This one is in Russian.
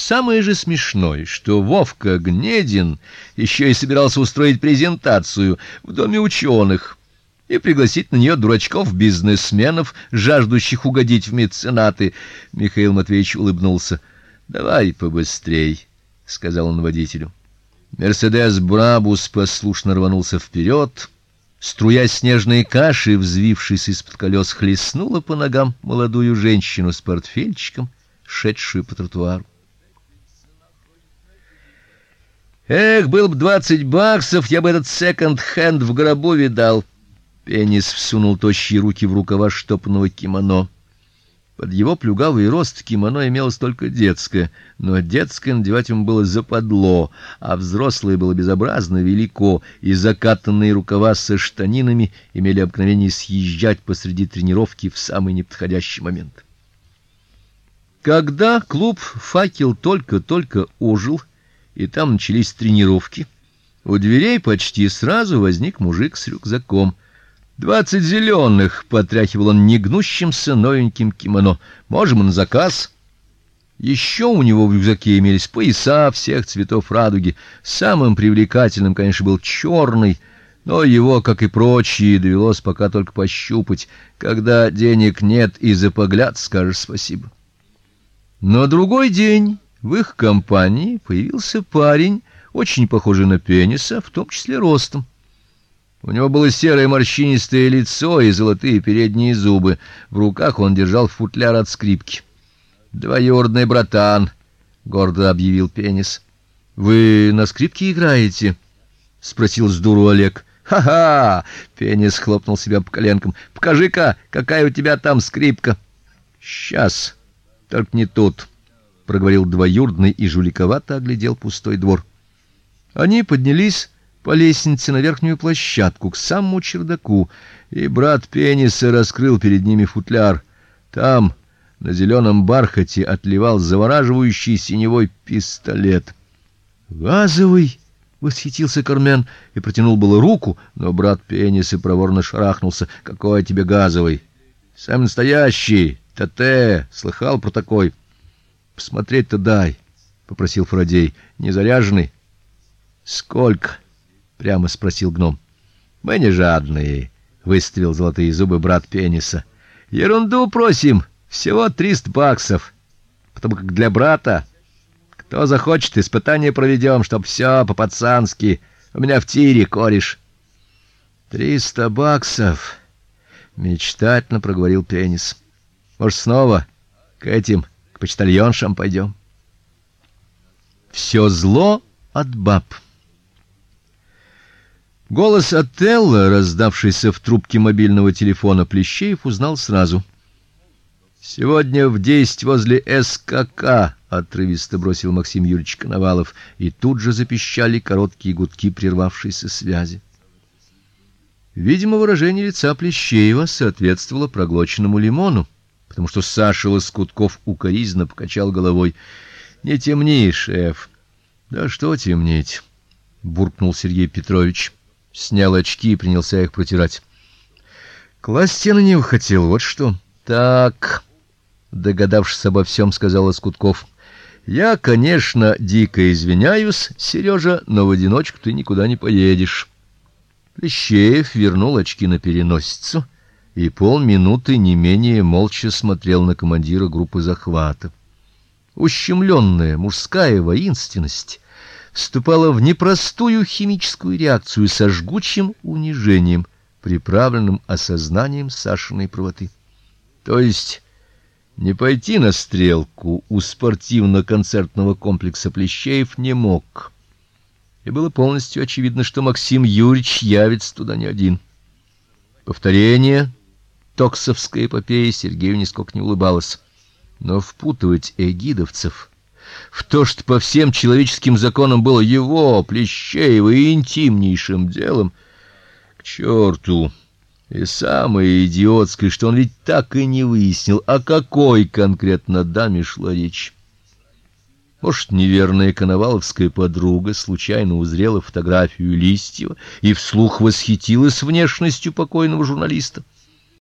Самое же смешное, что Вовка Гнедин еще и собирался устроить презентацию в доме ученых и пригласить на нее дурачков-бизнесменов, жаждущих угодить в меценаты. Михаил Матвеевич улыбнулся. "Давай побыстрей", сказал он водителю. Мерседес Брабус послушно рванулся вперед. Струя снежной каши, взвившись из-под колес, хлестнула по ногам молодую женщину с портфельчиком, шедшую по тротуару. Эх, был бы двадцать баксов, я бы этот секонд-хенд в гробу видал. Пенис всунул тощие руки в рукава штопанного кимоно. Под его плюгавый рост кимоно имелось только детское, но детское надевать ему было западло, а взрослое было безобразно велико, и закатанные рукава со штанинами имели обыкновение съезжать посреди тренировки в самый неподходящий момент. Когда клуб Факел только-только ожил, и там начались тренировки. У дверей почти сразу возник мужик с рюкзаком. «Двадцать зеленых!» — потряхивал он негнущимся новеньким кимоно. Можем на заказ. Еще у него в рюкзаке имелись пояса всех цветов радуги. Самым привлекательным, конечно, был черный, но его, как и прочие, довелось пока только пощупать. Когда денег нет и за погляд скажешь спасибо. Но другой день в их компании появился парень, очень похожий на пениса, в том числе ростом. У него было серое морщинистое лицо и золотые передние зубы. В руках он держал футляр от скрипки. "Двоюродный братан", гордо объявил Пенис. "Вы на скрипке играете?" спросил с дуру Олег. "Ха-ха!" Пенис хлопнул себя по коленкам. "Покажи-ка, какая у тебя там скрипка". "Сейчас. Только не тут" проговорил двоюродный и жуликовато оглядел пустой двор. Они поднялись по лестнице на верхнюю площадку к самому чердаку, и брат Пениса раскрыл перед ними футляр. Там на зеленом бархате отливал завораживающий синевой пистолет. "Газовый!" восхитился Кармен и протянул было руку, но брат Пениса проворно шарахнулся. "Какой тебе газовый? Сам настоящий, ТТ, слыхал про такой?" Посмотреть-то дай, попросил Фродей. Не заряженный? Сколько? прямо спросил гном. Мы не жадные, выставил золотые зубы брат Пениса. Ерунду просим, всего триста баксов. Потому как для брата кто захочет, испытание проведем, чтоб все по-пацански. У меня в тире кореш. Триста баксов, мечтательно проговорил Пенис. Может, снова к этим почтальоншам пойдем. Все зло от баб. Голос Отелла, раздавшийся в трубке мобильного телефона Плещеев, узнал сразу. Сегодня в десять возле СКК, отрывисто бросил Максим Юрьевич Коновалов, и тут же запищали короткие гудки прервавшейся связи. Видимо, выражение лица Плещеева соответствовало проглоченному лимону потому что Саша Лоскутков укоризненно покачал головой. Не темни, шеф. Да что темнеть, буркнул Сергей Петрович, снял очки и принялся их протирать. Класть я на него хотел, вот что. Так, догадавшись обо всем, сказал Лоскутков. Я, конечно, дико извиняюсь, Сережа, но в одиночку ты никуда не поедешь. Плещеев вернул очки на переносицу и полминуты не менее молча смотрел на командира группы захвата. Ущемленная мужская воинственность вступала в непростую химическую реакцию со жгучим унижением, приправленным осознанием Сашиной правоты. То есть не пойти на стрелку у спортивно-концертного комплекса Плещеев не мог. И было полностью очевидно, что Максим Юрьевич явится туда не один. Повторение токсовской эпопеи Сергею нисколько не улыбалось. Но впутывать эгидовцев в то, что по всем человеческим законам было его, Плещеева, интимнейшим делом, к черту! И самое идиотское, что он ведь так и не выяснил, о какой конкретно даме шла речь. Может, неверная коноваловская подруга случайно узрела фотографию Листьева и вслух восхитилась внешностью покойного журналиста.